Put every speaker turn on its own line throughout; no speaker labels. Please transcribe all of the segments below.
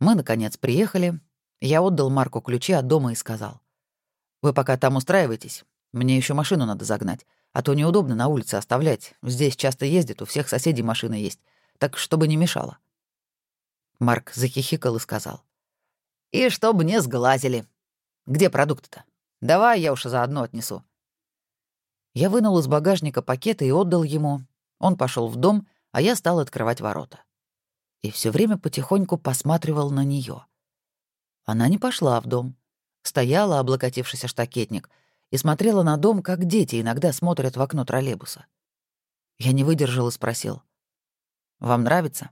Мы, наконец, приехали. Я отдал Марку ключи от дома и сказал. «Вы пока там устраивайтесь. Мне еще машину надо загнать. А то неудобно на улице оставлять. Здесь часто ездит, у всех соседей машина есть. Так чтобы не мешало». Марк захихикал и сказал. «И чтобы не сглазили. Где продукты-то? Давай я уж заодно отнесу». Я вынул из багажника пакеты и отдал ему. Он пошел в дом, а я стал открывать ворота. И все время потихоньку посматривал на нее. Она не пошла в дом. Стояла, облокотившись о штакетник, и смотрела на дом, как дети иногда смотрят в окно троллейбуса. Я не выдержал и спросил. «Вам нравится?»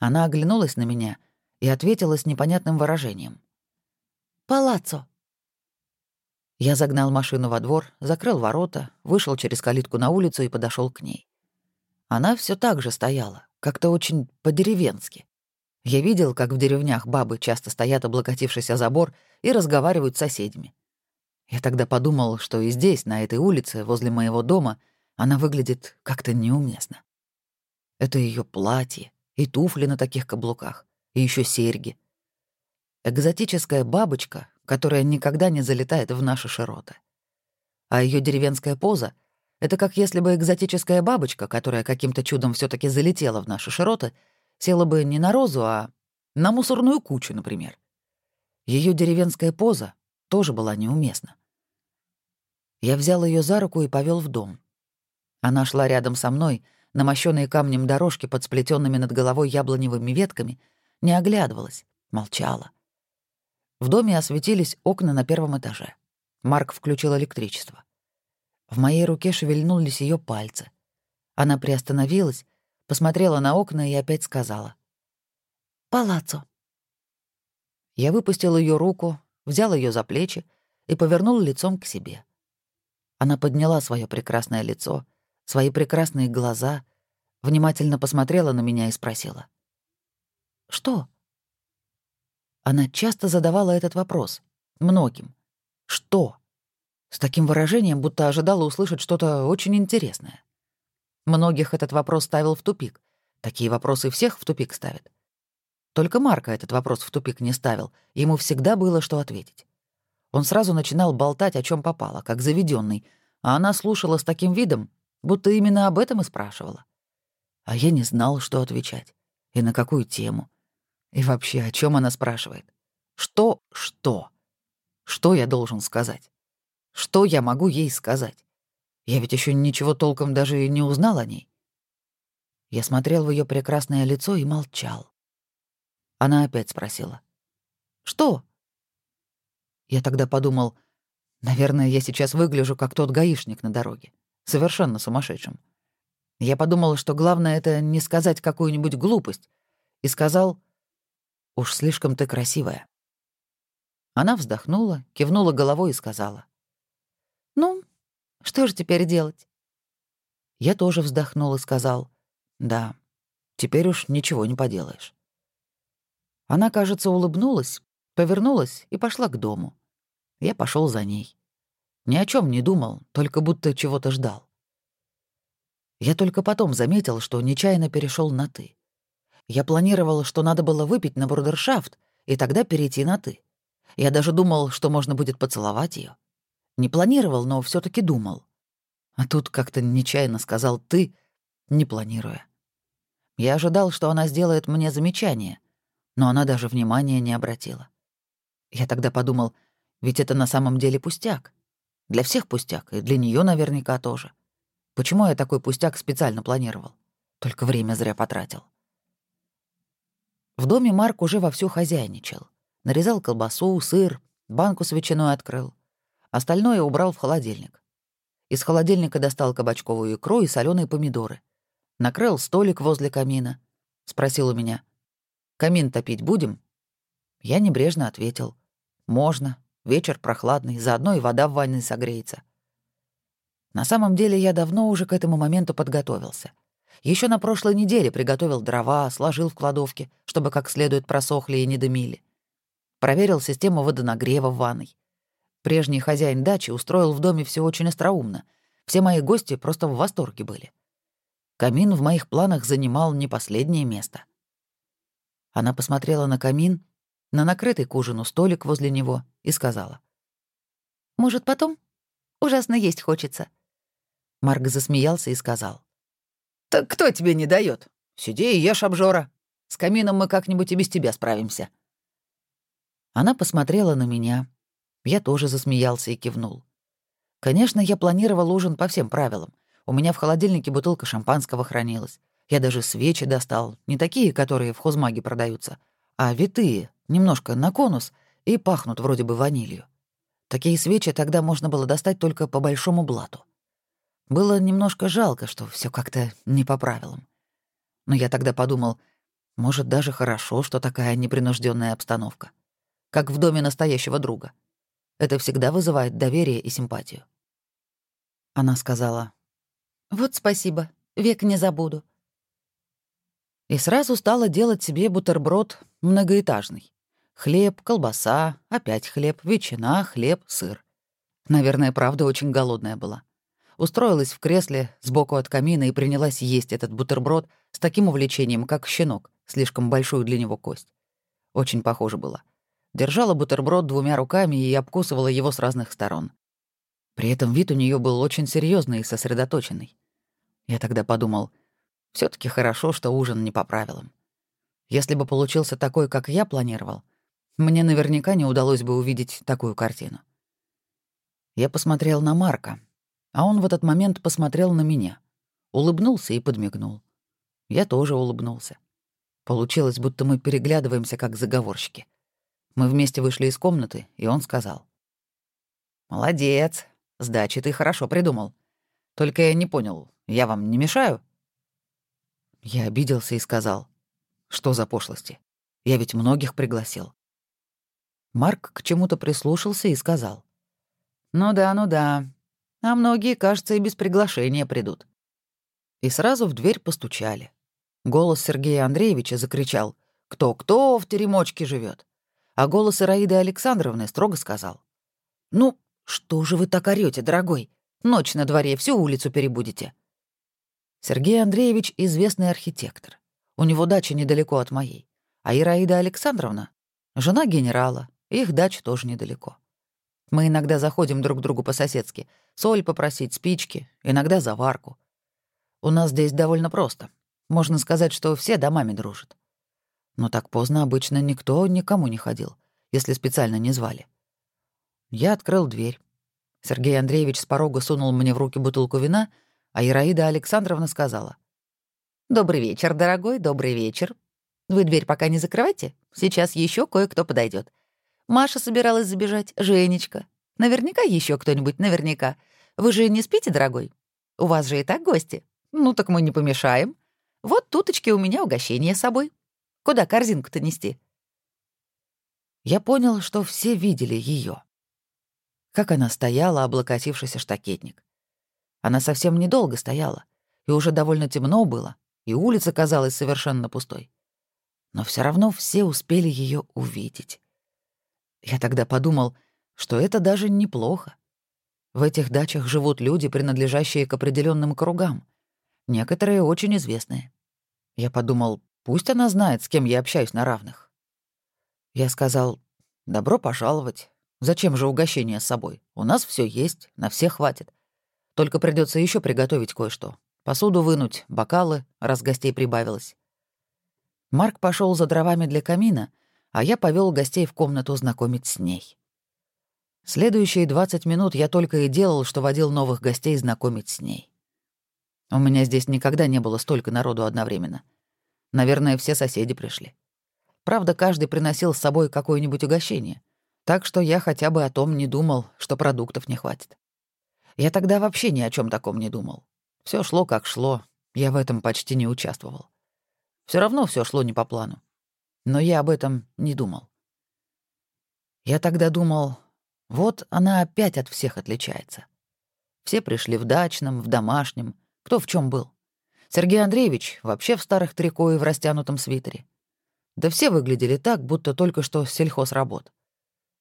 Она оглянулась на меня и ответила с непонятным выражением. «Палаццо». Я загнал машину во двор, закрыл ворота, вышел через калитку на улицу и подошел к ней. Она все так же стояла, как-то очень по-деревенски. Я видел, как в деревнях бабы часто стоят, облокотившись о забор, и разговаривают с соседями. Я тогда подумал, что и здесь, на этой улице, возле моего дома, она выглядит как-то неуместно. Это ее платье, и туфли на таких каблуках, и еще серьги. Экзотическая бабочка, которая никогда не залетает в наши широты. А ее деревенская поза — это как если бы экзотическая бабочка, которая каким-то чудом все таки залетела в наши широты, села бы не на розу, а на мусорную кучу, например. Ее деревенская поза тоже была неуместна. Я взял ее за руку и повел в дом. Она шла рядом со мной — на мощёные камнем дорожки под сплетенными над головой яблоневыми ветками, не оглядывалась, молчала. В доме осветились окна на первом этаже. Марк включил электричество. В моей руке шевельнулись ее пальцы. Она приостановилась, посмотрела на окна и опять сказала. «Палаццо». Я выпустил ее руку, взял ее за плечи и повернул лицом к себе. Она подняла свое прекрасное лицо — свои прекрасные глаза, внимательно посмотрела на меня и спросила. «Что?» Она часто задавала этот вопрос. Многим. «Что?» С таким выражением, будто ожидала услышать что-то очень интересное. Многих этот вопрос ставил в тупик. Такие вопросы всех в тупик ставят. Только Марка этот вопрос в тупик не ставил, ему всегда было что ответить. Он сразу начинал болтать, о чем попало, как заведенный, а она слушала с таким видом, будто именно об этом и спрашивала. А я не знал, что отвечать. И на какую тему. И вообще, о чем она спрашивает. Что, что? Что я должен сказать? Что я могу ей сказать? Я ведь еще ничего толком даже и не узнал о ней. Я смотрел в ее прекрасное лицо и молчал. Она опять спросила. «Что?» Я тогда подумал, наверное, я сейчас выгляжу как тот гаишник на дороге совершенно сумасшедшим. Я подумал, что главное — это не сказать какую-нибудь глупость, и сказал, «Уж слишком ты красивая». Она вздохнула, кивнула головой и сказала, «Ну, что же теперь делать?» Я тоже вздохнул и сказал, «Да, теперь уж ничего не поделаешь». Она, кажется, улыбнулась, повернулась и пошла к дому. Я пошел за ней. Ни о чем не думал, только будто чего-то ждал. Я только потом заметил, что нечаянно перешел на «ты». Я планировал, что надо было выпить на брудершафт и тогда перейти на «ты». Я даже думал, что можно будет поцеловать ее. Не планировал, но все таки думал. А тут как-то нечаянно сказал «ты», не планируя. Я ожидал, что она сделает мне замечание, но она даже внимания не обратила. Я тогда подумал, ведь это на самом деле пустяк. Для всех пустяк, и для нее наверняка тоже. Почему я такой пустяк специально планировал? Только время зря потратил. В доме Марк уже вовсю хозяйничал. Нарезал колбасу, сыр, банку с ветчиной открыл. Остальное убрал в холодильник. Из холодильника достал кабачковую икру и соленые помидоры. Накрыл столик возле камина. Спросил у меня. «Камин топить будем?» Я небрежно ответил. «Можно. Вечер прохладный, заодно и вода в ванной согреется. На самом деле я давно уже к этому моменту подготовился. Еще на прошлой неделе приготовил дрова, сложил в кладовке, чтобы как следует просохли и не дымили. Проверил систему водонагрева в ванной. Прежний хозяин дачи устроил в доме все очень остроумно. Все мои гости просто в восторге были. Камин в моих планах занимал не последнее место. Она посмотрела на камин, на накрытый к ужину столик возле него и сказала.
«Может, потом? Ужасно есть хочется».
Марк засмеялся и сказал.
«Так кто тебе не дает? Сиди и ешь, обжора. С камином мы как-нибудь и без тебя справимся».
Она посмотрела на меня. Я тоже засмеялся и кивнул. Конечно, я планировал ужин по всем правилам. У меня в холодильнике бутылка шампанского хранилась. Я даже свечи достал, не такие, которые в хозмаге продаются, а витые, немножко на конус, и пахнут вроде бы ванилью. Такие свечи тогда можно было достать только по большому блату. Было немножко жалко, что все как-то не по правилам. Но я тогда подумал, может, даже хорошо, что такая непринужденная обстановка. Как в доме настоящего друга. Это всегда вызывает доверие и симпатию. Она сказала,
«Вот спасибо, век не забуду».
И сразу стала делать себе бутерброд многоэтажный. Хлеб, колбаса, опять хлеб, ветчина, хлеб, сыр. Наверное, правда, очень голодная была. Устроилась в кресле сбоку от камина и принялась есть этот бутерброд с таким увлечением, как щенок, слишком большую для него кость. Очень похоже было. Держала бутерброд двумя руками и обкусывала его с разных сторон. При этом вид у нее был очень серьезный и сосредоточенный. Я тогда подумал, все таки хорошо, что ужин не по правилам. Если бы получился такой, как я планировал, мне наверняка не удалось бы увидеть такую картину. Я посмотрел на Марка, а он в этот момент посмотрел на меня, улыбнулся и подмигнул. Я тоже улыбнулся. Получилось, будто мы переглядываемся, как заговорщики. Мы вместе вышли из комнаты, и он сказал. «Молодец. Сдачи ты хорошо придумал. Только я не понял, я вам не мешаю?» Я обиделся и сказал. «Что за пошлости? Я ведь многих пригласил. Марк к чему-то прислушался и сказал. «Ну да, ну да. А многие, кажется, и без приглашения придут». И сразу в дверь постучали. Голос Сергея Андреевича закричал «Кто-кто в теремочке живет? А голос Ираиды Александровны строго сказал «Ну, что же вы так орёте, дорогой? Ночь на дворе, всю улицу перебудете». Сергей Андреевич — известный архитектор. У него дача недалеко от моей. А Ираида Александровна — жена генерала, их дача тоже недалеко. Мы иногда заходим друг к другу по-соседски. Соль попросить, спички, иногда заварку. У нас здесь довольно просто. Можно сказать, что все домами дружат. Но так поздно обычно никто никому не ходил, если специально не звали. Я открыл дверь. Сергей Андреевич с порога сунул мне в руки бутылку вина, а Ираида Александровна сказала. «Добрый вечер, дорогой, добрый вечер. Вы дверь пока не закрывайте, сейчас еще кое-кто подойдет. Маша собиралась забежать, Женечка. Наверняка еще кто-нибудь, наверняка. Вы же не спите, дорогой? У вас же и так гости. Ну так мы не помешаем. Вот туточки у меня угощение с собой. Куда корзинку-то нести?» Я понял, что все видели ее. Как она стояла, облокотившись о штакетник. Она совсем недолго стояла, и уже довольно темно было, и улица казалась совершенно пустой. Но все равно все успели ее увидеть. Я тогда подумал, что это даже неплохо. В этих дачах живут люди, принадлежащие к определенным кругам. Некоторые очень известные. Я подумал, пусть она знает, с кем я общаюсь на равных. Я сказал, добро пожаловать. Зачем же угощение с собой? У нас все есть, на всех хватит. Только придется еще приготовить кое-что. Посуду вынуть, бокалы, раз гостей прибавилось. Марк пошел за дровами для камина, а я повел гостей в комнату знакомить с ней. Следующие 20 минут я только и делал, что водил новых гостей знакомить с ней. У меня здесь никогда не было столько народу одновременно. Наверное, все соседи пришли. Правда, каждый приносил с собой какое-нибудь угощение, так что я хотя бы о том не думал, что продуктов не хватит. Я тогда вообще ни о чем таком не думал. Все шло как шло, я в этом почти не участвовал. Все равно все шло не по плану но я об этом не думал. Я тогда думал, вот она опять от всех отличается. Все пришли в дачном, в домашнем, кто в чем был. Сергей Андреевич вообще в старых трико и в растянутом свитере. Да все выглядели так, будто только что сельхозработ.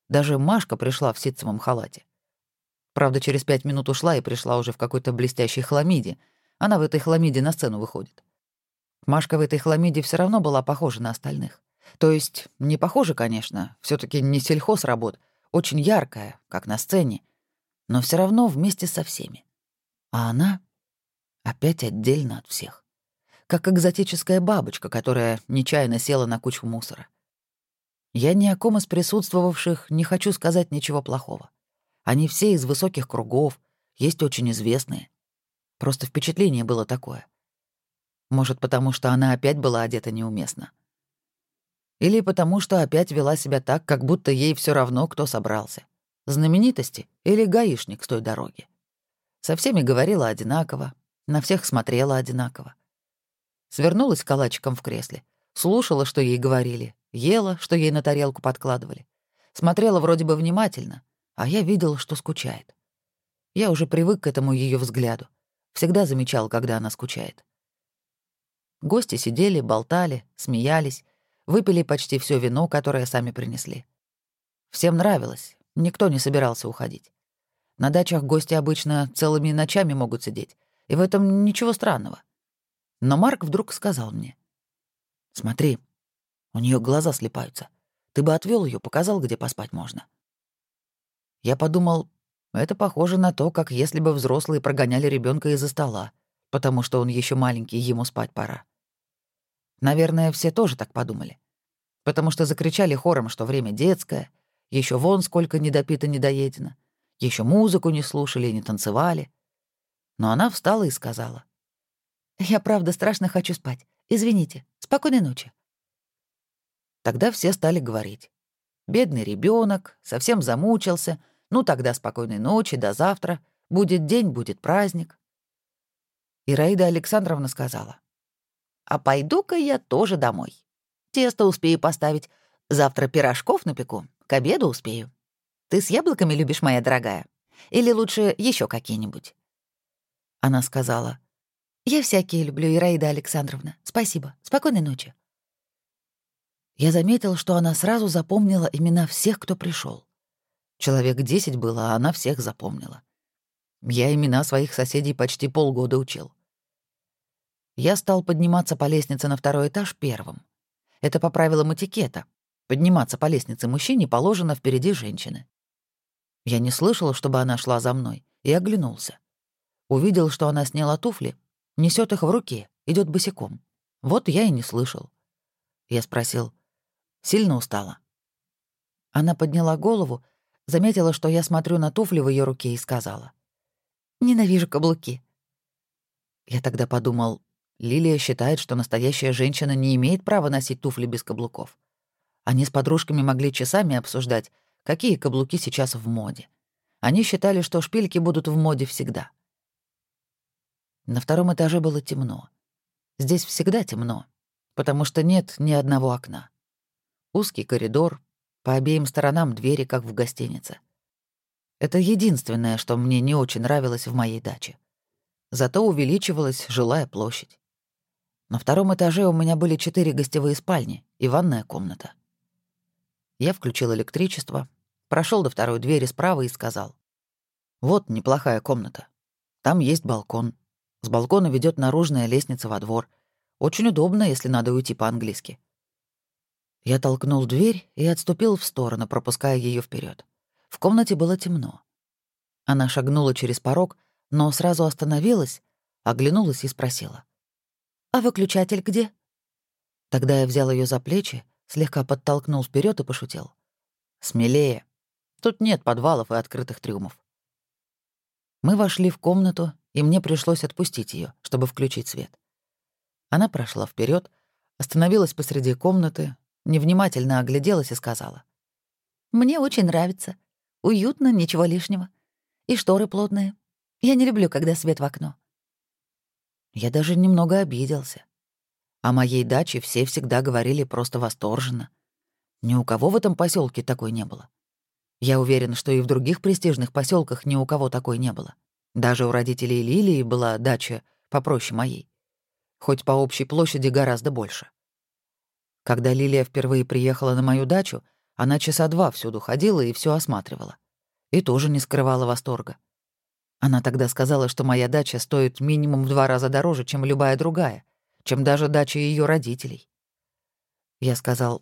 Даже Машка пришла в ситцевом халате. Правда, через пять минут ушла и пришла уже в какой-то блестящей хламиде. Она в этой хламиде на сцену выходит. Машка в этой хламиде все равно была похожа на остальных. То есть не похоже, конечно, все таки не сельхозработ, очень яркая, как на сцене, но все равно вместе со всеми. А она опять отдельно от всех. Как экзотическая бабочка, которая нечаянно села на кучу мусора. Я ни о ком из присутствовавших не хочу сказать ничего плохого. Они все из высоких кругов, есть очень известные. Просто впечатление было такое. Может, потому что она опять была одета неуместно. Или потому что опять вела себя так, как будто ей все равно, кто собрался. Знаменитости или гаишник с той дороги. Со всеми говорила одинаково, на всех смотрела одинаково. Свернулась калачиком в кресле, слушала, что ей говорили, ела, что ей на тарелку подкладывали. Смотрела вроде бы внимательно, а я видел, что скучает. Я уже привык к этому ее взгляду. Всегда замечал, когда она скучает. Гости сидели, болтали, смеялись, выпили почти все вино, которое сами принесли. Всем нравилось, никто не собирался уходить. На дачах гости обычно целыми ночами могут сидеть, и в этом ничего странного. Но Марк вдруг сказал мне. «Смотри, у нее глаза слепаются. Ты бы отвел ее, показал, где поспать можно». Я подумал, это похоже на то, как если бы взрослые прогоняли ребенка из-за стола, потому что он еще маленький, ему спать пора. Наверное, все тоже так подумали. Потому что закричали хором, что время детское, еще вон сколько недопито недоедено, еще музыку не слушали и не танцевали. Но она встала и сказала. «Я правда страшно хочу спать. Извините. Спокойной ночи». Тогда все стали говорить. Бедный ребенок совсем замучился. Ну тогда спокойной ночи, до завтра. Будет день, будет праздник. И Раида Александровна сказала. «А пойду-ка я тоже домой. Тесто успею поставить. Завтра пирожков напеку. К обеду успею. Ты с яблоками любишь, моя дорогая? Или лучше еще какие-нибудь?» Она сказала. «Я всякие люблю, Ираида Александровна. Спасибо. Спокойной ночи». Я заметил, что она сразу запомнила имена всех, кто пришел. Человек десять было, а она всех запомнила. Я имена своих соседей почти полгода учил. Я стал подниматься по лестнице на второй этаж первым. Это по правилам этикета. Подниматься по лестнице мужчине положено впереди женщины. Я не слышал, чтобы она шла за мной, и оглянулся. Увидел, что она сняла туфли, несет их в руке, идет босиком. Вот я и не слышал. Я спросил, Сильно устала. Она подняла голову, заметила, что я смотрю на туфли в ее руке и сказала. «Ненавижу каблуки». Я тогда подумал, Лилия считает, что настоящая женщина не имеет права носить туфли без каблуков. Они с подружками могли часами обсуждать, какие каблуки сейчас в моде. Они считали, что шпильки будут в моде всегда. На втором этаже было темно. Здесь всегда темно, потому что нет ни одного окна. Узкий коридор, по обеим сторонам двери, как в гостинице. Это единственное, что мне не очень нравилось в моей даче. Зато увеличивалась жилая площадь. На втором этаже у меня были четыре гостевые спальни и ванная комната. Я включил электричество, прошел до второй двери справа и сказал. «Вот неплохая комната. Там есть балкон. С балкона ведет наружная лестница во двор. Очень удобно, если надо уйти по-английски. Я толкнул дверь и отступил в сторону, пропуская ее вперед. В комнате было темно. Она шагнула через порог, но сразу остановилась, оглянулась и спросила. «А выключатель где?» Тогда я взял ее за плечи, слегка подтолкнул вперед и пошутил. «Смелее. Тут нет подвалов и открытых трюмов». Мы вошли в комнату, и мне пришлось отпустить ее, чтобы включить свет. Она прошла вперед, остановилась посреди комнаты, невнимательно огляделась и сказала. «Мне очень нравится. Уютно, ничего лишнего. И шторы плотные. Я не люблю, когда свет в окно». Я даже немного обиделся. О моей даче все всегда говорили просто восторженно. Ни у кого в этом поселке такой не было. Я уверен, что и в других престижных поселках ни у кого такой не было. Даже у родителей Лилии была дача попроще моей. Хоть по общей площади гораздо больше. Когда Лилия впервые приехала на мою дачу, она часа два всюду ходила и все осматривала. И тоже не скрывала восторга. Она тогда сказала, что моя дача стоит минимум в два раза дороже, чем любая другая, чем даже дача ее родителей. Я сказал,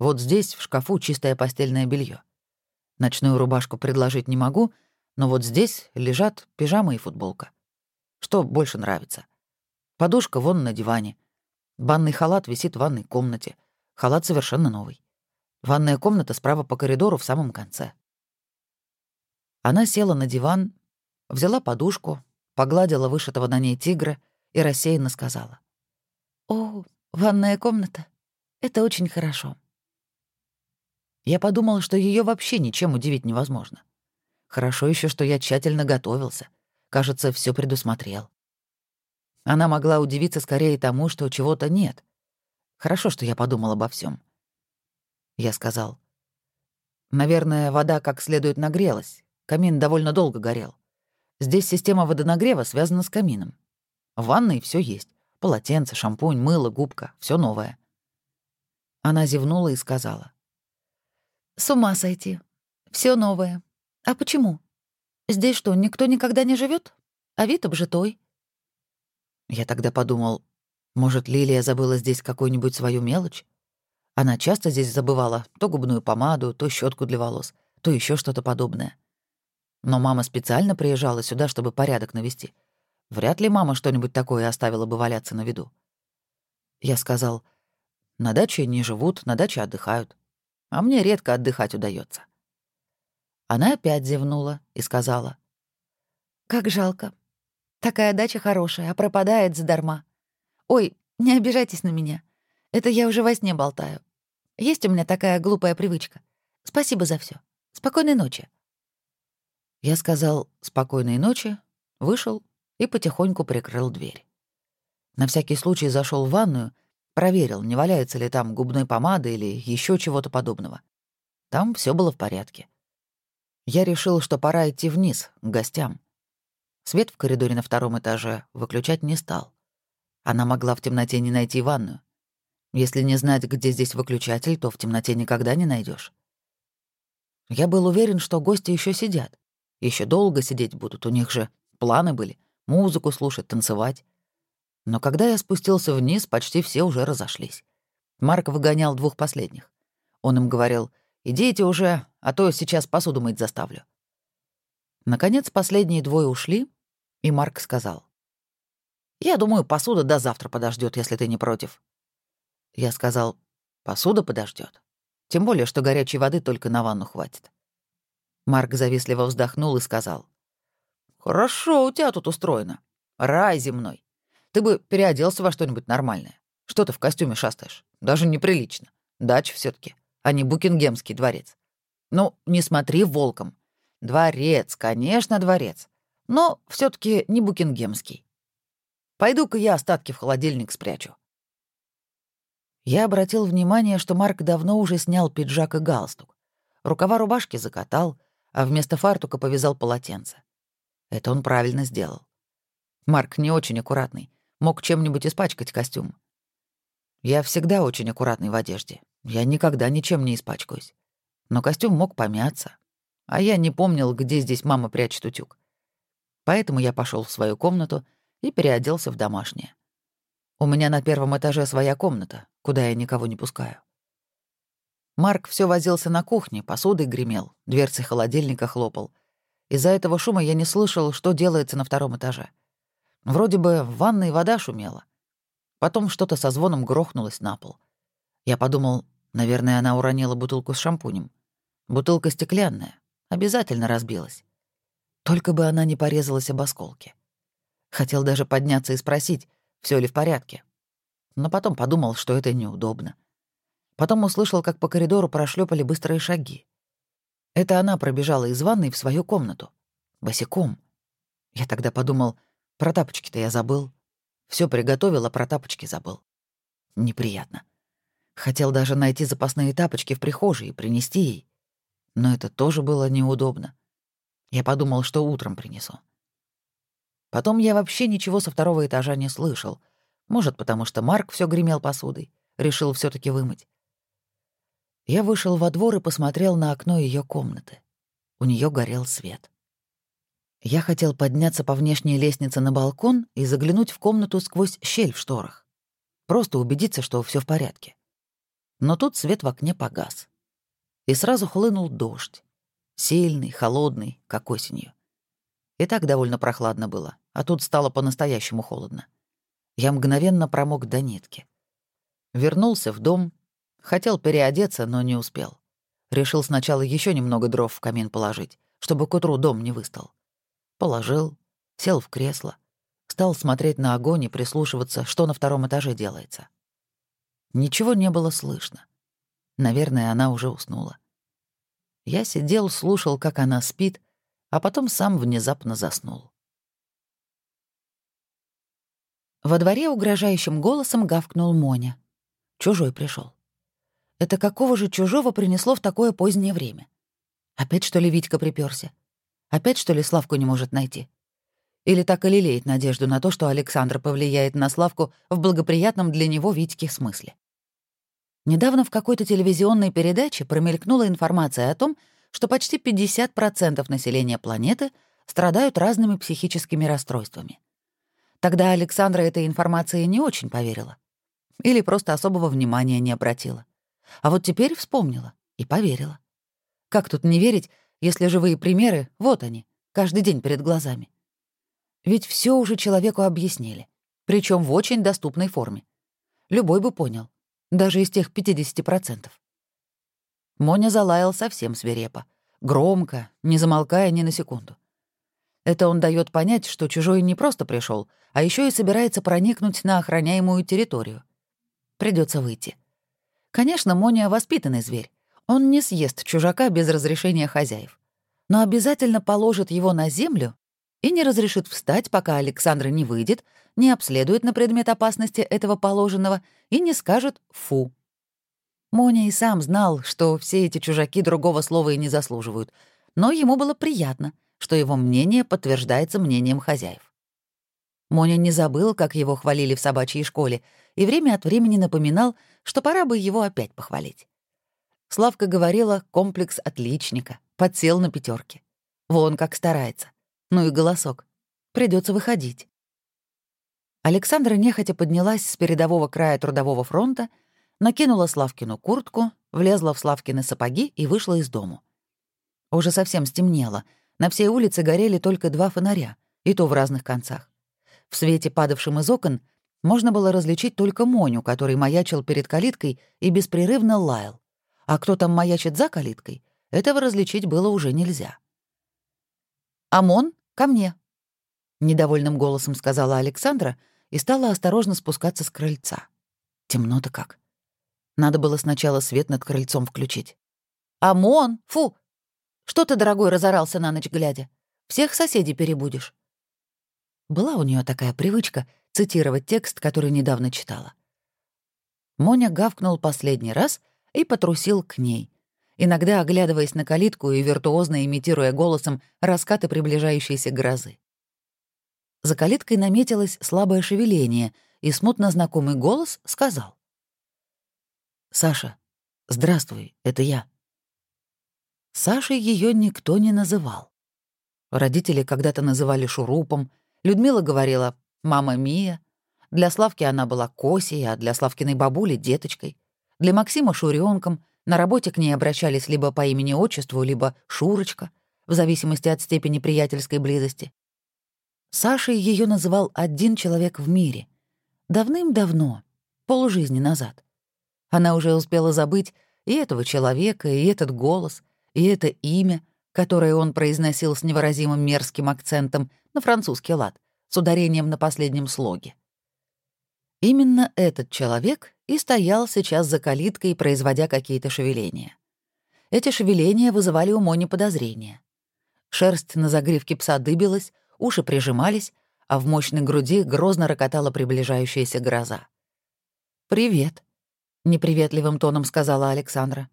Вот здесь в шкафу чистое постельное белье. Ночную рубашку предложить не могу, но вот здесь лежат пижама и футболка. Что больше нравится? Подушка вон на диване. Банный халат висит в ванной комнате. Халат совершенно новый. Ванная комната справа по коридору в самом конце. Она села на диван, взяла подушку, погладила вышитого на ней тигра и рассеянно сказала.
«О, ванная комната. Это очень хорошо».
Я подумал, что ее вообще ничем удивить невозможно. Хорошо еще, что я тщательно готовился. Кажется, все предусмотрел. Она могла удивиться скорее тому, что чего-то нет. Хорошо, что я подумал обо всем. Я сказал. Наверное, вода как следует нагрелась. Камин довольно долго горел. Здесь система водонагрева связана с камином. В ванной все есть. Полотенце, шампунь, мыло, губка. все новое. Она зевнула и сказала.
«С ума сойти. Все новое. А почему? Здесь что, никто никогда не живет? А вид обжитой?»
Я тогда подумал, может, Лилия забыла здесь какую-нибудь свою мелочь? Она часто здесь забывала то губную помаду, то щетку для волос, то еще что-то подобное. Но мама специально приезжала сюда, чтобы порядок навести. Вряд ли мама что-нибудь такое оставила бы валяться на виду. Я сказал, на даче не живут, на даче отдыхают. А мне редко отдыхать удается. Она опять зевнула и сказала.
«Как жалко. Такая дача хорошая, а пропадает задарма. Ой, не обижайтесь на меня. Это я уже во сне болтаю. Есть у меня такая глупая привычка. Спасибо за все. Спокойной ночи».
Я сказал «спокойной ночи», вышел и потихоньку прикрыл дверь. На всякий случай зашел в ванную, проверил, не валяется ли там губной помады или еще чего-то подобного. Там все было в порядке. Я решил, что пора идти вниз, к гостям. Свет в коридоре на втором этаже выключать не стал. Она могла в темноте не найти ванную. Если не знать, где здесь выключатель, то в темноте никогда не найдешь. Я был уверен, что гости еще сидят. Еще долго сидеть будут, у них же планы были. Музыку слушать, танцевать. Но когда я спустился вниз, почти все уже разошлись. Марк выгонял двух последних. Он им говорил, «Идите уже, а то сейчас посуду мыть заставлю». Наконец, последние двое ушли, и Марк сказал. «Я думаю, посуда до завтра подождет, если ты не против». Я сказал, «Посуда подождет. Тем более, что горячей воды только на ванну хватит». Марк завистливо вздохнул и сказал. «Хорошо у тебя тут устроено. Рай земной. Ты бы переоделся во что-нибудь нормальное. Что ты в костюме шастаешь? Даже неприлично. Дача все таки а не Букингемский дворец. Ну, не смотри волком. Дворец, конечно, дворец. Но все таки не Букингемский. Пойду-ка я остатки в холодильник спрячу. Я обратил внимание, что Марк давно уже снял пиджак и галстук. Рукава рубашки закатал, а вместо фартука повязал полотенце. Это он правильно сделал. Марк не очень аккуратный, мог чем-нибудь испачкать костюм. Я всегда очень аккуратный в одежде. Я никогда ничем не испачкаюсь. Но костюм мог помяться. А я не помнил, где здесь мама прячет утюг. Поэтому я пошел в свою комнату и переоделся в домашнее. У меня на первом этаже своя комната, куда я никого не пускаю. Марк все возился на кухне, посудой гремел, дверцы холодильника хлопал. Из-за этого шума я не слышал, что делается на втором этаже. Вроде бы в ванной вода шумела. Потом что-то со звоном грохнулось на пол. Я подумал, наверное, она уронила бутылку с шампунем. Бутылка стеклянная, обязательно разбилась. Только бы она не порезалась об осколки. Хотел даже подняться и спросить, все ли в порядке. Но потом подумал, что это неудобно. Потом услышал, как по коридору прошлепали быстрые шаги. Это она пробежала из ванной в свою комнату. Босиком. Я тогда подумал, про тапочки-то я забыл. Все приготовил, а про тапочки забыл. Неприятно. Хотел даже найти запасные тапочки в прихожей и принести ей. Но это тоже было неудобно. Я подумал, что утром принесу. Потом я вообще ничего со второго этажа не слышал. Может, потому что Марк все гремел посудой, решил все таки вымыть. Я вышел во двор и посмотрел на окно ее комнаты. У нее горел свет. Я хотел подняться по внешней лестнице на балкон и заглянуть в комнату сквозь щель в шторах. Просто убедиться, что все в порядке. Но тут свет в окне погас. И сразу хлынул дождь. Сильный, холодный, как осенью. И так довольно прохладно было, а тут стало по-настоящему холодно. Я мгновенно промок до нитки. Вернулся в дом, хотел переодеться, но не успел. Решил сначала еще немного дров в камин положить, чтобы к утру дом не выстал. Положил, сел в кресло, стал смотреть на огонь и прислушиваться, что на втором этаже делается. Ничего не было слышно. Наверное, она уже уснула. Я сидел, слушал, как она спит, а потом сам внезапно заснул.
Во дворе угрожающим голосом гавкнул Моня. Чужой пришел. Это какого же чужого принесло в такое позднее время? Опять, что ли, Витька припёрся? Опять, что ли, Славку не может найти? Или так и лелеет надежду на то, что Александр повлияет на Славку в благоприятном для него Витьке смысле? Недавно в какой-то телевизионной передаче промелькнула информация о том, что почти 50% населения планеты страдают разными психическими расстройствами. Тогда Александра этой информации не очень поверила. Или просто особого внимания не обратила. А вот теперь вспомнила и поверила. Как тут не верить, если живые примеры, вот они, каждый день перед глазами. Ведь все уже человеку объяснили, причем в очень доступной форме. Любой бы понял, даже из тех 50%. Моня залаял совсем свирепо, громко, не замолкая ни на секунду. Это он дает понять, что чужой не просто пришел, а еще и собирается проникнуть на охраняемую территорию. Придется выйти. Конечно, Моня — воспитанный зверь. Он не съест чужака без разрешения хозяев. Но обязательно положит его на землю и не разрешит встать, пока Александра не выйдет, не обследует на предмет опасности этого положенного и не скажет «фу». Моня и сам знал, что все эти чужаки другого слова и не заслуживают, но ему было приятно, что его мнение подтверждается мнением хозяев. Моня не забыл, как его хвалили в собачьей школе, и время от времени напоминал, что пора бы его опять похвалить. Славка говорила «комплекс отличника», подсел на пятерке. Вон как старается. Ну и голосок. Придется выходить. Александра нехотя поднялась с передового края трудового фронта, накинула Славкину куртку, влезла в Славкины сапоги и вышла из дому. Уже совсем стемнело. На всей улице горели только два фонаря, и то в разных концах. В свете, падавшем из окон, можно было различить только Моню, который маячил перед калиткой и беспрерывно лаял. А кто там маячит за калиткой, этого различить было уже нельзя. «Амон, ко мне!» — недовольным голосом сказала Александра и стала осторожно спускаться с крыльца. Темно-то как. Надо было сначала свет над крыльцом включить. «Амон! Фу! Что ты, дорогой, разорался на ночь глядя? Всех соседей перебудешь». Была у нее такая привычка цитировать текст, который недавно читала. Моня гавкнул последний раз и потрусил к ней, иногда оглядываясь на калитку и виртуозно имитируя голосом раскаты приближающейся грозы. За калиткой наметилось слабое шевеление, и смутно знакомый голос сказал. «Саша, здравствуй, это я». Сашей ее никто не называл. Родители когда-то называли шурупом, Людмила говорила «мама Мия». Для Славки она была Косей, а для Славкиной бабули — деточкой. Для Максима — Шурёнком. На работе к ней обращались либо по имени-отчеству, либо Шурочка, в зависимости от степени приятельской близости. Сашей ее называл один человек в мире. Давным-давно, полжизни назад. Она уже успела забыть и этого человека, и этот голос, и это имя, которое он произносил с невыразимым мерзким акцентом на французский лад, с ударением на последнем слоге. Именно этот человек и стоял сейчас за калиткой, производя какие-то шевеления. Эти шевеления вызывали у Мони подозрения. Шерсть на загривке пса дыбилась, уши прижимались, а в мощной груди грозно рокотала приближающаяся гроза. «Привет», — неприветливым тоном сказала Александра.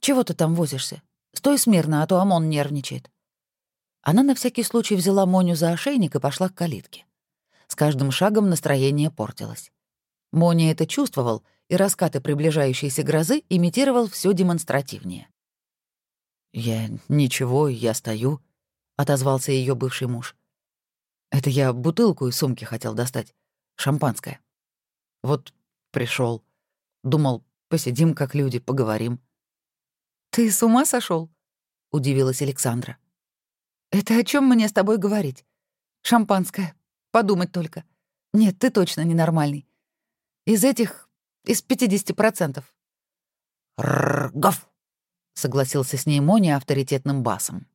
«Чего ты там возишься? Стой смирно, а то ОМОН нервничает». Она на всякий случай взяла Моню за ошейник и пошла к калитке. С каждым шагом настроение портилось. Моня это чувствовал, и раскаты приближающейся грозы имитировал все демонстративнее. «Я ничего, я стою», — отозвался ее бывший муж. «Это я бутылку из сумки хотел достать. Шампанское. Вот пришел, Думал,
Посидим, как люди, поговорим».
«Ты с ума сошел? удивилась Александра. «Это о чем мне с тобой говорить? Шампанское. Подумать только. Нет, ты точно ненормальный. Из этих... из 50%.
«Ргав!» — согласился с ней Мони авторитетным басом.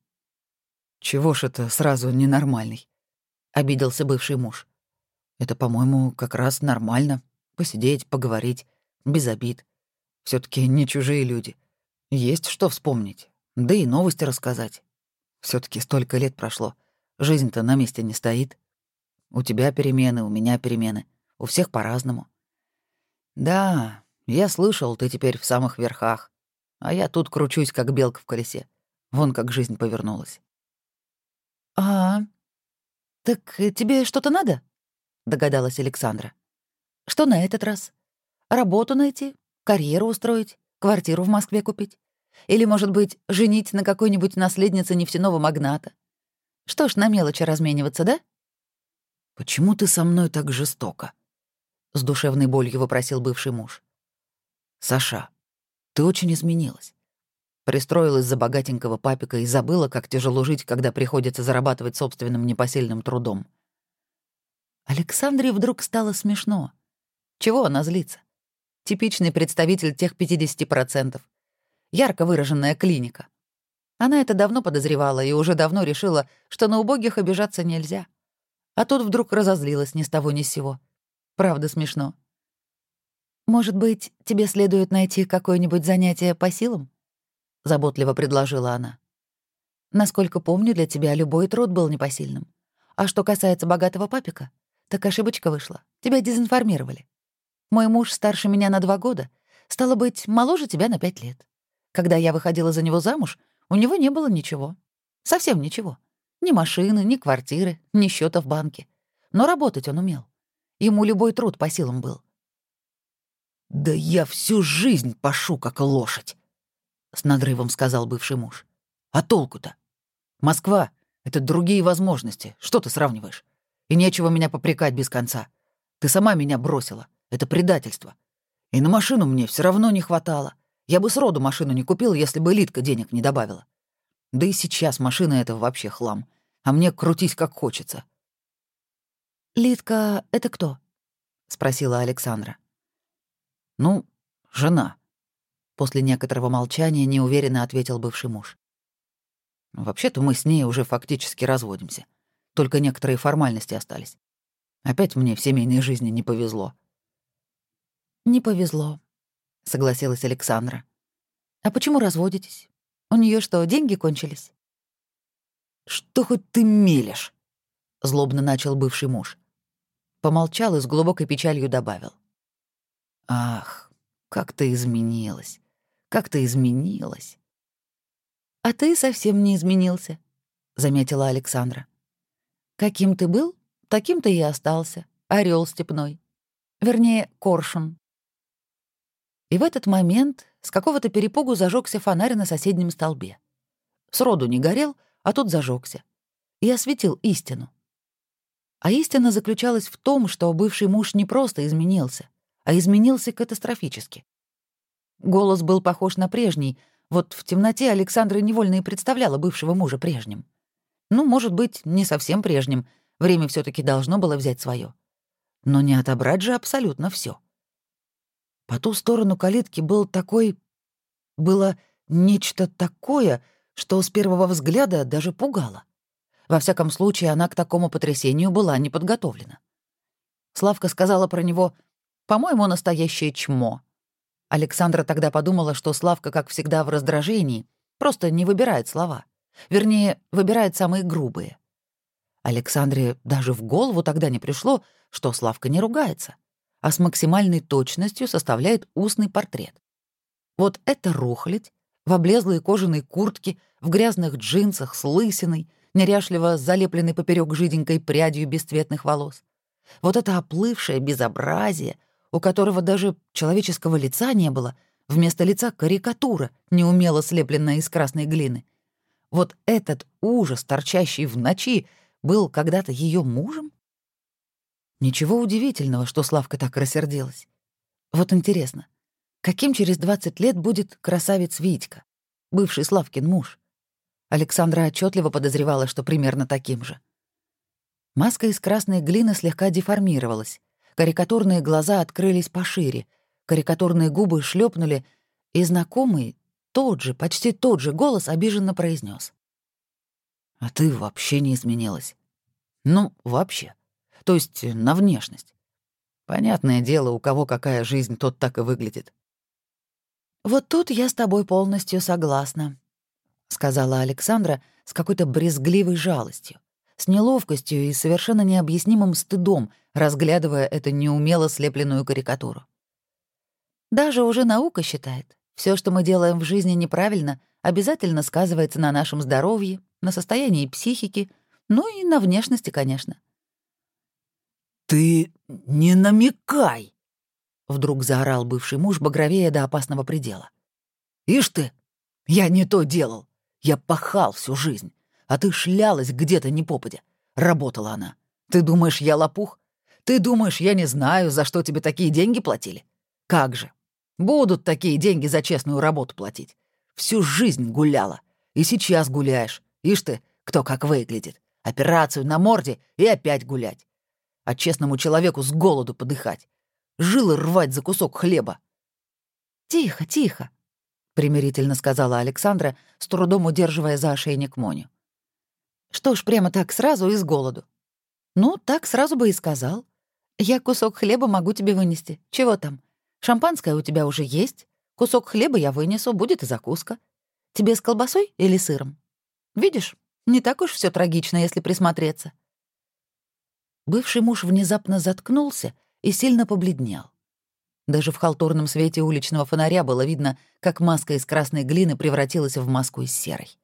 «Чего ж это сразу ненормальный?» — обиделся бывший муж. «Это, по-моему, как раз нормально. Посидеть, поговорить, без обид. все таки не чужие люди. Есть что вспомнить, да и новости рассказать. все таки столько лет прошло. Жизнь-то на месте не стоит. У тебя перемены, у меня перемены. У всех по-разному. Да, я слышал, ты теперь в самых верхах. А я тут кручусь, как белка в колесе. Вон как жизнь повернулась.
«А, так тебе что-то надо?» — догадалась Александра. «Что на этот раз? Работу найти? Карьеру устроить? Квартиру в Москве купить? Или, может быть, женить на какой-нибудь наследнице нефтяного магната? Что ж, на мелочи размениваться, да?»
«Почему ты со мной так жестоко?» — с душевной болью вопросил бывший муж. «Саша, ты очень изменилась. Пристроилась за богатенького папика и забыла, как тяжело жить, когда приходится зарабатывать собственным непосильным трудом.
Александре вдруг стало смешно. Чего она злится? Типичный представитель тех 50%. Ярко выраженная клиника. Она это давно подозревала и уже давно решила, что на убогих обижаться нельзя. А тут вдруг разозлилась ни с того ни с сего. Правда смешно. «Может быть, тебе следует найти какое-нибудь занятие по силам?» — заботливо предложила она. «Насколько помню, для тебя любой труд был непосильным. А что касается богатого папика, так ошибочка вышла. Тебя дезинформировали. Мой муж старше меня на два года, стало быть, моложе тебя на пять лет. Когда я выходила за него замуж, у него не было ничего. Совсем ничего. Ни машины, ни квартиры, ни счета в банке. Но работать он умел. Ему любой труд по силам был.
«Да я всю жизнь пашу, как лошадь!» — с надрывом сказал бывший муж. «А толку-то? Москва — это другие возможности. Что ты сравниваешь? И нечего меня попрекать без конца. Ты сама меня бросила. Это предательство. И на машину мне все равно не хватало. Я бы сроду машину не купил, если бы Литка денег не добавила. Да и сейчас машина — это вообще хлам. А мне крутись как хочется».
«Литка — это кто?» — спросила Александра.
«Ну, жена», После некоторого молчания неуверенно ответил бывший муж. «Вообще-то мы с ней уже фактически разводимся. Только некоторые формальности остались. Опять мне в семейной жизни не повезло».
«Не повезло», — согласилась Александра. «А почему разводитесь? У нее что, деньги кончились?»
«Что хоть ты мелешь?» — злобно начал бывший муж. Помолчал и с глубокой печалью добавил. «Ах, как ты изменилась как-то изменилась.
«А ты совсем не изменился», — заметила Александра. «Каким ты был, таким ты и остался, орел степной. Вернее, коршун». И в этот момент с какого-то перепугу зажегся фонарь на соседнем столбе. Сроду не горел, а тут зажегся. И осветил истину. А истина заключалась в том, что бывший муж не просто изменился, а изменился катастрофически. Голос был похож на прежний. Вот в темноте Александра невольно и представляла бывшего мужа прежним. Ну, может быть, не совсем прежним. Время все таки должно было взять свое. Но не отобрать же абсолютно все. По ту сторону калитки был такой... Было нечто такое, что с первого взгляда даже пугало. Во всяком случае, она к такому потрясению была не подготовлена. Славка сказала про него «По-моему, настоящее чмо». Александра тогда подумала, что Славка, как всегда, в раздражении, просто не выбирает слова. Вернее, выбирает самые грубые. Александре даже в голову тогда не пришло, что Славка не ругается, а с максимальной точностью составляет устный портрет. Вот это рухлядь, в облезлой кожаной куртке, в грязных джинсах с лысиной, неряшливо залепленной поперек жиденькой прядью бесцветных волос. Вот это оплывшее безобразие — у которого даже человеческого лица не было, вместо лица карикатура, неумело слепленная из красной глины. Вот этот ужас, торчащий в ночи, был когда-то ее мужем? Ничего удивительного, что Славка так рассердилась. Вот интересно, Каким через 20 лет будет красавец Витька, бывший Славкин муж? Александра отчетливо подозревала, что примерно таким же. Маска из красной глины слегка деформировалась, карикатурные глаза открылись пошире, карикатурные губы шлепнули, и знакомый, тот же, почти тот же голос обиженно произнес:
«А ты вообще не изменилась. Ну, вообще. То есть на внешность. Понятное дело, у кого какая жизнь, тот так и выглядит.
«Вот тут я с тобой полностью согласна», — сказала Александра с какой-то брезгливой жалостью, с неловкостью и совершенно необъяснимым стыдом, разглядывая эту неумело слепленную карикатуру. «Даже уже наука считает, все, что мы делаем в жизни неправильно, обязательно сказывается на нашем здоровье, на состоянии психики, ну и на внешности, конечно.
«Ты не намекай!» — вдруг заорал бывший муж, багровея до опасного предела. «Ишь ты! Я не то делал! Я пахал всю жизнь, а ты шлялась где-то не попадя. Работала она. Ты думаешь, я лопух? Ты думаешь, я не знаю, за что тебе такие деньги платили? Как же! Будут такие деньги за честную работу платить. Всю жизнь гуляла. И сейчас гуляешь. Ишь ты, кто как выглядит. Операцию на морде и опять гулять а честному человеку с голоду подыхать. Жилы рвать за кусок хлеба.
«Тихо, тихо», — примирительно сказала Александра, с трудом удерживая за ошейник Моню. «Что ж, прямо так сразу и с голоду?» «Ну, так сразу бы и сказал. Я кусок хлеба могу тебе вынести. Чего там? Шампанское у тебя уже есть. Кусок хлеба я вынесу, будет и закуска. Тебе с колбасой или сыром? Видишь, не так уж все трагично, если присмотреться». Бывший муж внезапно заткнулся и сильно побледнел. Даже в халтурном свете уличного фонаря было видно, как маска из красной глины превратилась в маску из серой.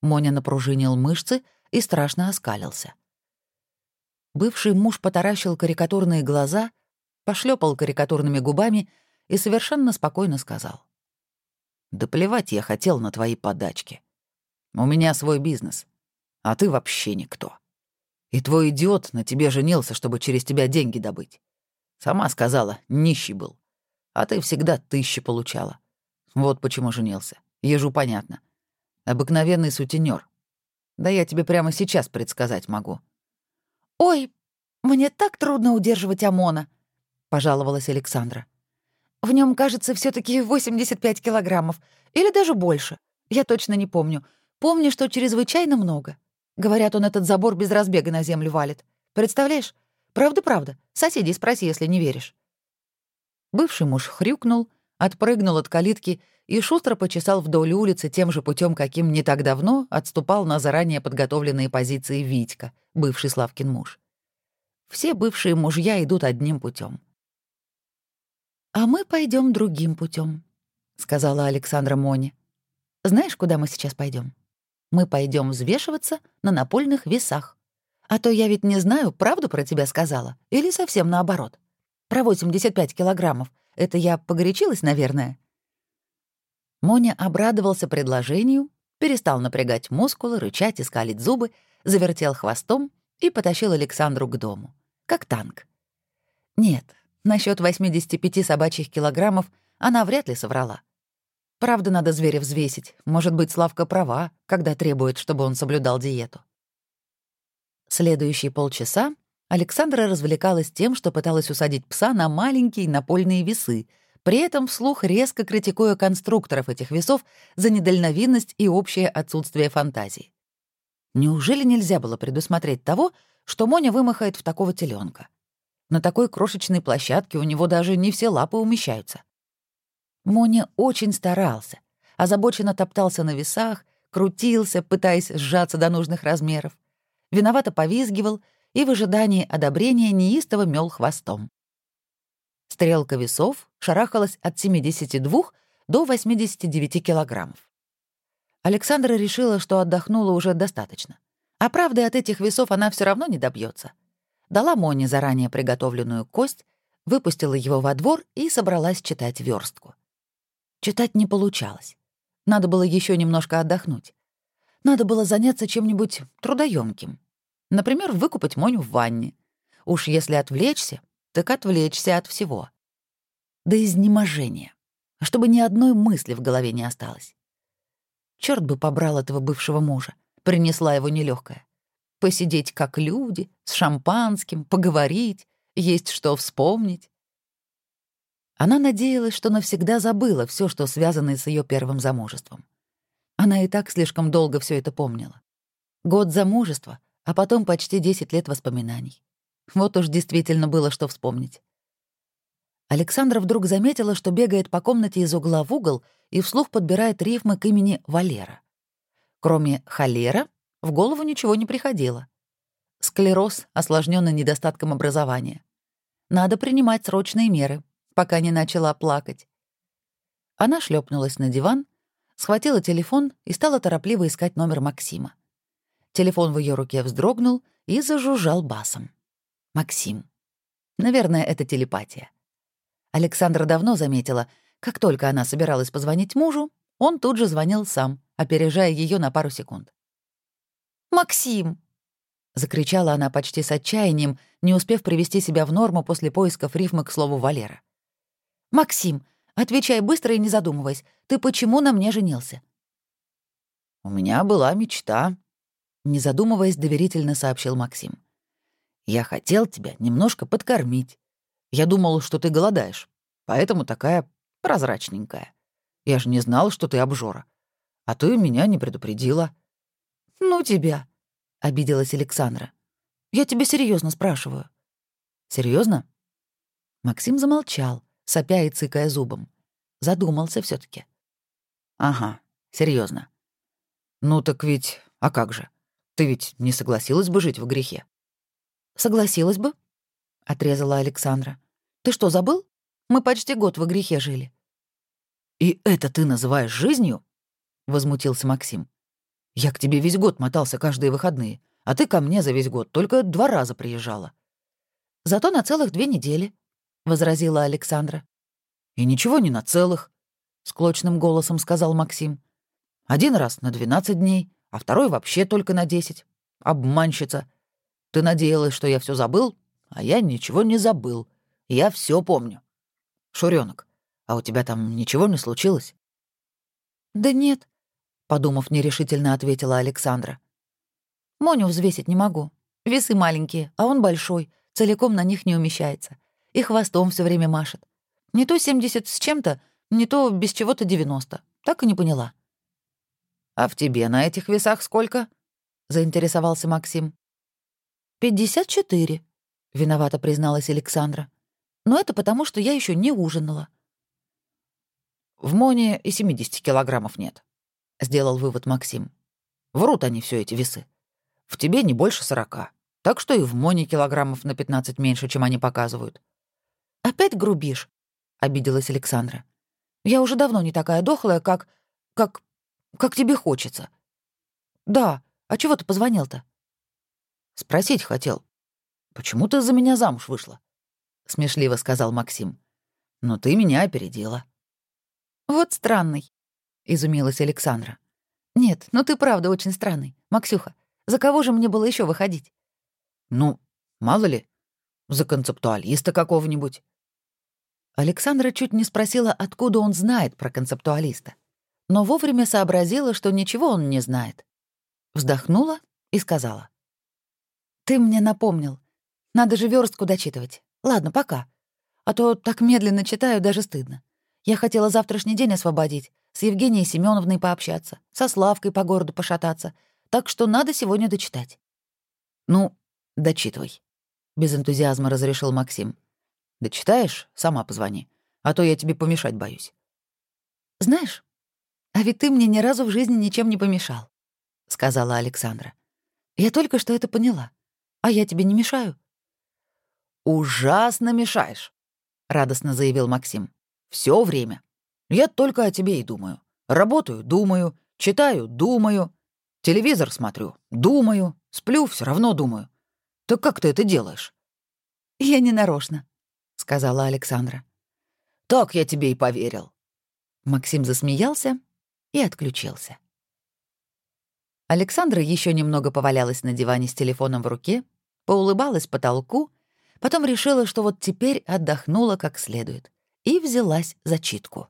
Моня напружинил мышцы и страшно оскалился. Бывший муж потаращил карикатурные глаза, пошлепал карикатурными губами и совершенно спокойно сказал. «Да плевать я хотел на твои подачки. У меня свой бизнес, а ты вообще никто». И твой идиот на тебе женился, чтобы через тебя деньги добыть. Сама сказала, нищий был. А ты всегда тысячи получала. Вот почему женился. Ежу понятно. Обыкновенный сутенер. Да я тебе прямо сейчас предсказать могу. «Ой, мне так трудно удерживать ОМОНа», — пожаловалась Александра. «В нем, кажется, все таки 85 килограммов. Или даже больше. Я точно не помню. Помню, что чрезвычайно много. Говорят, он этот забор без разбега на землю валит. Представляешь? Правда-правда. Соседей спроси, если не веришь.
Бывший муж хрюкнул, отпрыгнул от калитки и шустро почесал вдоль улицы тем же путем, каким не так давно отступал на заранее подготовленные позиции Витька, бывший Славкин муж. Все бывшие мужья идут одним путем.
«А мы пойдем другим путем, сказала Александра Моне. «Знаешь, куда мы сейчас пойдем? мы пойдем взвешиваться на напольных весах. А то я ведь не знаю, правду про тебя сказала или совсем наоборот. Про 85 килограммов. Это я погорячилась, наверное?»
Моня обрадовался предложению, перестал напрягать мускулы, рычать и скалить зубы, завертел хвостом и потащил Александру к дому. Как танк. Нет, насчет 85 собачьих килограммов она вряд ли соврала. Правда, надо зверя взвесить. Может быть, Славка права, когда требует, чтобы он соблюдал диету. Следующие полчаса Александра развлекалась тем, что пыталась усадить пса на маленькие напольные весы, при этом вслух резко критикуя конструкторов этих весов за недальновидность и общее отсутствие фантазии. Неужели нельзя было предусмотреть того, что Моня вымахает в такого теленка? На такой крошечной площадке у него даже не все лапы умещаются. Моня очень старался, озабоченно топтался на весах, крутился, пытаясь сжаться до нужных размеров, виновато повизгивал и в ожидании одобрения неистово мел хвостом. Стрелка весов шарахалась от 72 до 89 килограммов. Александра решила, что отдохнула уже достаточно. А правды от этих весов она все равно не добьется. Дала Моне заранее приготовленную кость, выпустила его во двор и собралась читать верстку. Читать не получалось. Надо было еще немножко отдохнуть. Надо было заняться чем-нибудь трудоемким. Например, выкупать Моню в ванне. Уж если отвлечься, так отвлечься от всего. До изнеможения,
чтобы ни одной мысли в голове не осталось. Черт бы побрал этого бывшего мужа, принесла его нелегкая. Посидеть как люди, с шампанским, поговорить, есть что вспомнить. Она надеялась, что навсегда забыла все, что связано с ее первым замужеством. Она и так слишком долго все это помнила. Год замужества, а потом почти 10 лет воспоминаний. Вот уж действительно было что вспомнить. Александра вдруг заметила, что бегает по комнате из угла в угол и вслух подбирает рифмы к имени Валера. Кроме холера, в голову ничего не приходило. Склероз, осложненный недостатком образования. Надо принимать срочные меры, пока не начала плакать. Она шлепнулась на диван, схватила телефон и стала торопливо искать номер Максима. Телефон в ее руке вздрогнул и зажужжал басом. Максим. Наверное, это телепатия. Александра давно заметила, как только она собиралась позвонить мужу, он тут же звонил сам, опережая ее на пару секунд. «Максим!» — закричала она почти с отчаянием, не успев привести себя в норму после поисков рифмы к слову Валера. «Максим, отвечай быстро и не задумываясь. Ты почему на мне женился?»
«У меня была мечта», — не задумываясь, доверительно сообщил Максим. «Я хотел тебя немножко подкормить. Я думал, что ты голодаешь, поэтому такая прозрачненькая. Я же не знал, что ты обжора. А ты меня не предупредила».
«Ну тебя», — обиделась Александра. «Я тебе серьезно спрашиваю».
Серьезно?
Максим замолчал, сопя и цыкая зубом. Задумался все таки
«Ага, серьезно. Ну так ведь... А как же? Ты ведь не согласилась бы жить в грехе?»
«Согласилась бы», — отрезала Александра. «Ты что, забыл? Мы почти год в грехе жили».
«И это ты называешь жизнью?» — возмутился Максим. «Я к тебе весь год мотался каждые выходные, а ты ко мне за весь год только два раза приезжала».
«Зато на целых две недели», — возразила Александра.
«И ничего не на целых», — склочным голосом сказал Максим. «Один раз на 12 дней, а второй вообще только на 10. Обманщица. Ты надеялась, что я все забыл, а я ничего не забыл. Я все помню. Шуренок, а у тебя там ничего не случилось?»
«Да нет», — подумав нерешительно, ответила Александра. «Моню взвесить не могу. Весы маленькие, а он большой, целиком на них не умещается и хвостом все время машет. Не то 70 с чем-то, не то без чего-то 90. Так и не поняла.
«А в тебе на этих весах сколько?» — заинтересовался Максим.
«Пятьдесят четыре», — виновато призналась Александра. «Но это потому, что я еще не ужинала».
«В Моне и 70 килограммов нет», — сделал вывод Максим. «Врут они все эти весы. В тебе не больше сорока, так что и в Моне килограммов на 15 меньше, чем они показывают.
«Опять грубишь?» — обиделась Александра. «Я уже давно не такая дохлая, как... как... как тебе хочется». «Да, а чего ты позвонил-то?»
«Спросить хотел. Почему ты за меня замуж вышла?» — смешливо сказал Максим. «Но ты меня опередила».
«Вот странный», — изумилась Александра. «Нет, ну ты правда очень странный, Максюха. За кого же мне было еще выходить?»
«Ну, мало ли, за концептуалиста какого-нибудь».
Александра чуть не спросила, откуда он знает про концептуалиста, но вовремя сообразила, что ничего он не знает. Вздохнула и сказала. «Ты мне напомнил. Надо же верстку дочитывать. Ладно, пока. А то так медленно читаю, даже стыдно. Я хотела завтрашний день освободить, с Евгенией Семеновной пообщаться, со Славкой по городу пошататься, так что надо сегодня дочитать».
«Ну, дочитывай», — без энтузиазма разрешил Максим. Да читаешь, сама позвони, а то я тебе помешать боюсь.
Знаешь, а ведь ты мне ни разу в жизни ничем не помешал, сказала Александра. Я только что это поняла. А я тебе не мешаю.
Ужасно мешаешь, радостно заявил Максим. Все время. Я только о тебе и думаю. Работаю, думаю, читаю, думаю, телевизор смотрю, думаю, сплю, все равно думаю. Так как ты это делаешь?
Я не нарочно, — сказала Александра.
«Так я тебе и поверил».
Максим засмеялся и отключился. Александра еще немного повалялась на диване с телефоном в руке, поулыбалась потолку, потом решила, что вот теперь отдохнула как следует, и взялась за читку.